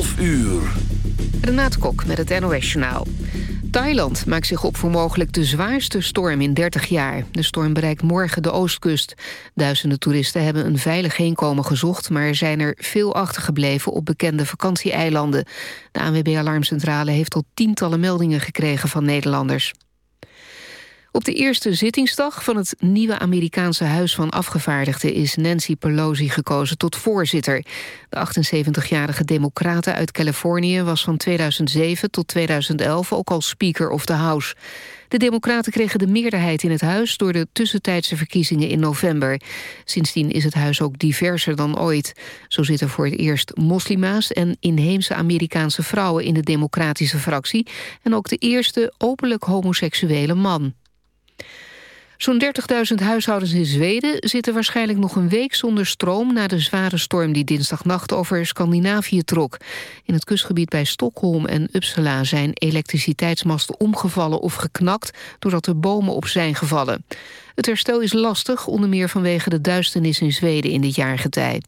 12 uur. Renate Kok met het NOS Journaal. Thailand maakt zich op voor mogelijk de zwaarste storm in 30 jaar. De storm bereikt morgen de oostkust. Duizenden toeristen hebben een veilig heenkomen gezocht... maar zijn er veel achtergebleven op bekende vakantieeilanden. De ANWB-alarmcentrale heeft al tientallen meldingen gekregen van Nederlanders. Op de eerste zittingsdag van het nieuwe Amerikaanse Huis van Afgevaardigden is Nancy Pelosi gekozen tot voorzitter. De 78-jarige democrate uit Californië was van 2007 tot 2011 ook al Speaker of the House. De democraten kregen de meerderheid in het huis door de tussentijdse verkiezingen in november. Sindsdien is het huis ook diverser dan ooit. Zo zitten voor het eerst moslima's en inheemse Amerikaanse vrouwen in de democratische fractie en ook de eerste openlijk homoseksuele man. Zo'n 30.000 huishoudens in Zweden zitten waarschijnlijk nog een week zonder stroom... na de zware storm die dinsdagnacht over Scandinavië trok. In het kustgebied bij Stockholm en Uppsala zijn elektriciteitsmasten omgevallen of geknakt... doordat er bomen op zijn gevallen. Het herstel is lastig, onder meer vanwege de duisternis in Zweden in dit jaargetij.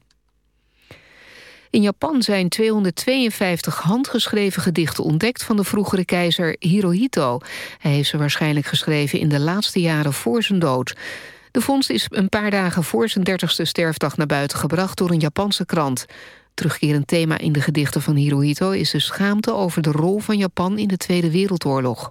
In Japan zijn 252 handgeschreven gedichten ontdekt... van de vroegere keizer Hirohito. Hij heeft ze waarschijnlijk geschreven in de laatste jaren voor zijn dood. De vondst is een paar dagen voor zijn dertigste sterfdag naar buiten gebracht... door een Japanse krant. Terugkerend thema in de gedichten van Hirohito... is de schaamte over de rol van Japan in de Tweede Wereldoorlog.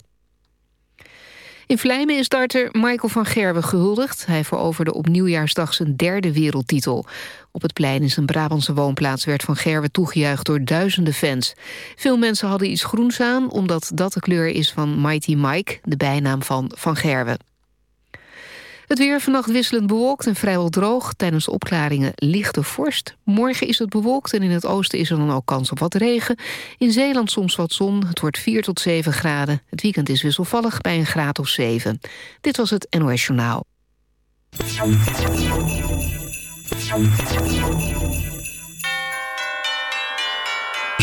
In Vlijmen is darter Michael van Gerwen gehuldigd. Hij veroverde op nieuwjaarsdag zijn derde wereldtitel. Op het plein in zijn Brabantse woonplaats werd van Gerwen toegejuicht door duizenden fans. Veel mensen hadden iets groens aan, omdat dat de kleur is van Mighty Mike, de bijnaam van Van Gerwen. Het weer vannacht wisselend bewolkt en vrijwel droog. Tijdens opklaringen lichte vorst. Morgen is het bewolkt en in het oosten is er dan ook kans op wat regen. In Zeeland soms wat zon. Het wordt 4 tot 7 graden. Het weekend is wisselvallig bij een graad of 7. Dit was het NOS Journaal.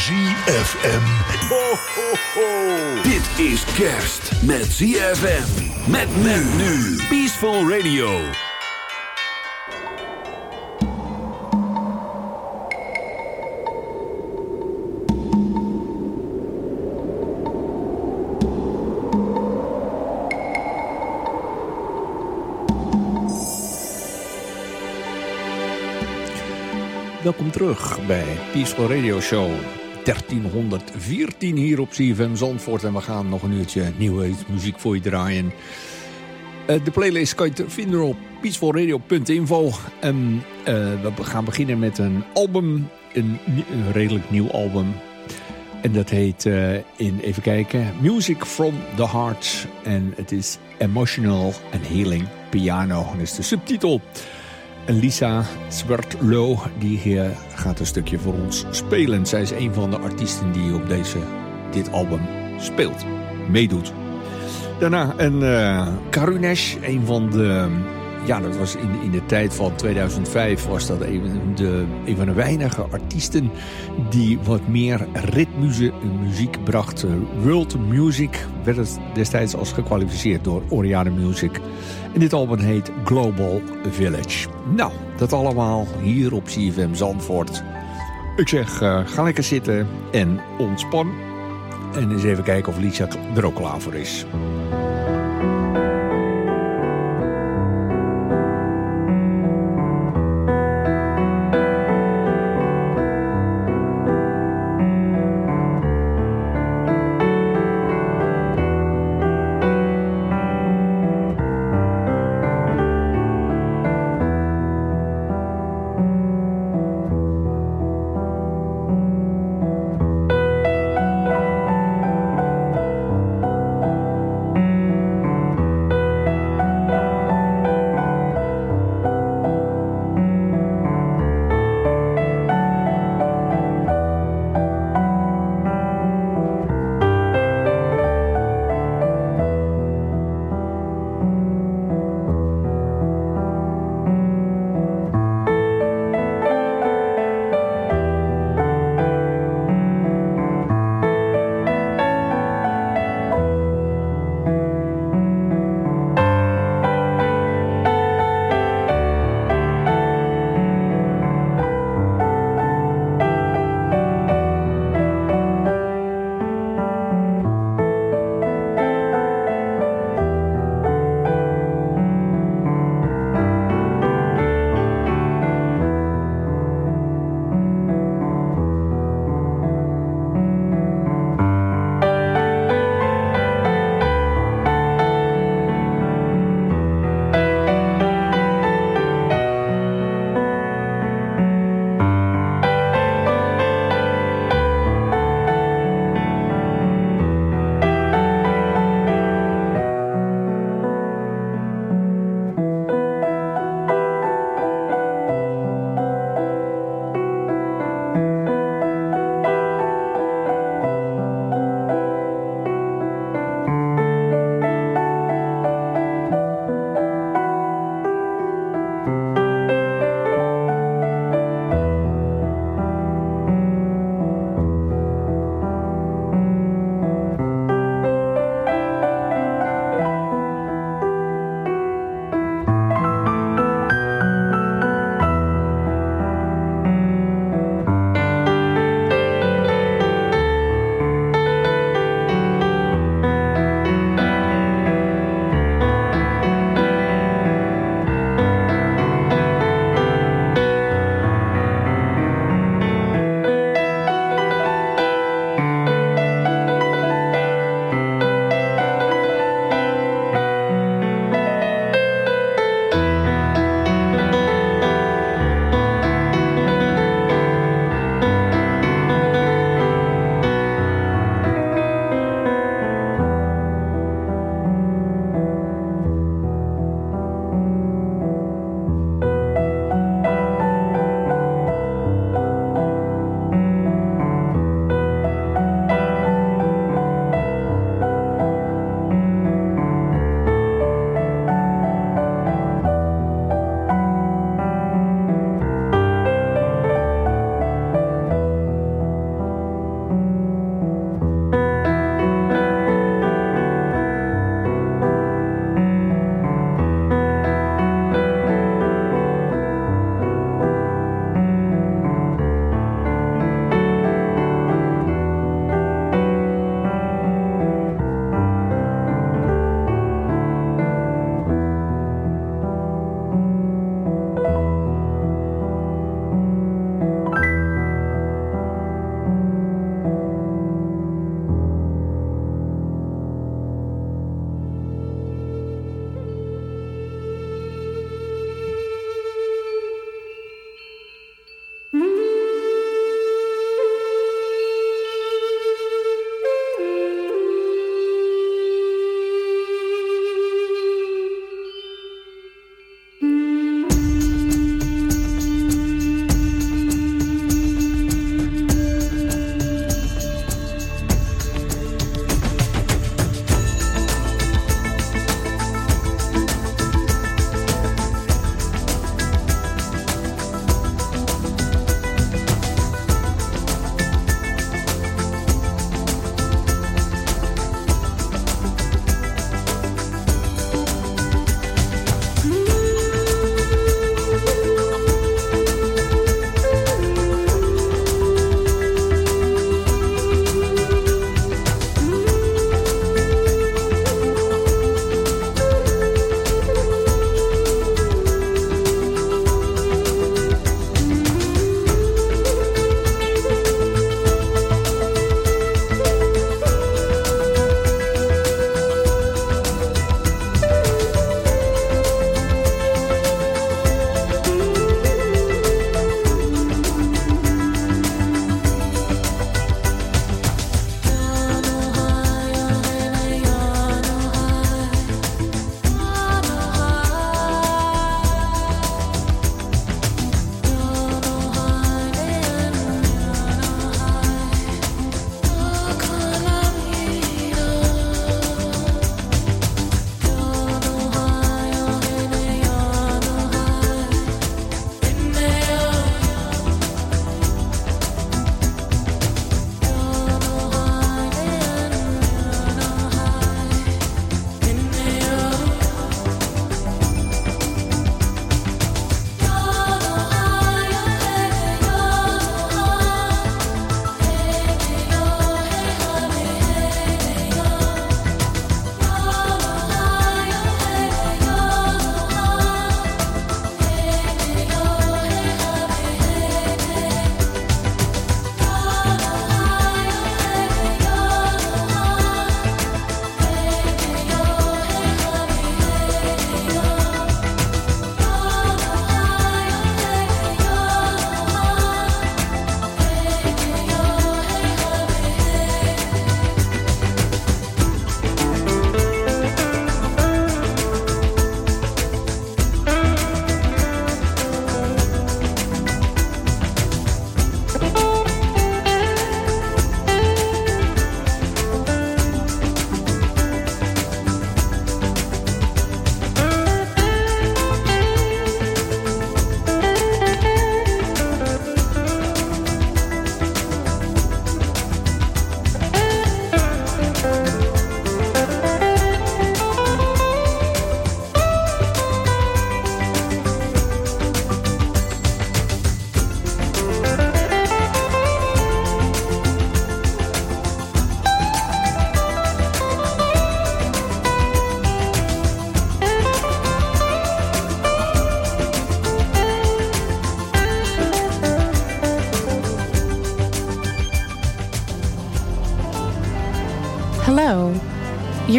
ZFM. Ho, ho, ho. Dit is kerst met ZFM. Met men nu. Peaceful Radio. Welkom terug bij Peaceful Radio Show 1314 hier op CFM Zandvoort. En we gaan nog een uurtje nieuwe muziek voor je draaien. Uh, de playlist kan je vinden op peacefulradio.info. En uh, we gaan beginnen met een album, een, redelijk nieuw album. En dat heet, uh, in, even kijken, Music from the Heart. En het is Emotional and Healing Piano. Dat is de subtitel. Lisa Zwertlo, die hier gaat een stukje voor ons spelen. Zij is een van de artiesten die op deze, dit album speelt, meedoet. Daarna een uh, Karunesh, een van de... Ja, dat was in, in de tijd van 2005 was dat een, de, een van de weinige artiesten... die wat meer ritmische muziek bracht. World Music werd het destijds als gekwalificeerd door Oriane Music... En dit album heet Global Village. Nou, dat allemaal hier op CFM Zandvoort. Ik zeg, uh, ga lekker zitten en ontspan. En eens even kijken of Lisa er ook klaar voor is.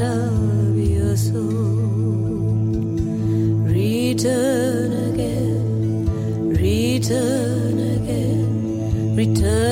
Of your soul. Return again, return again, return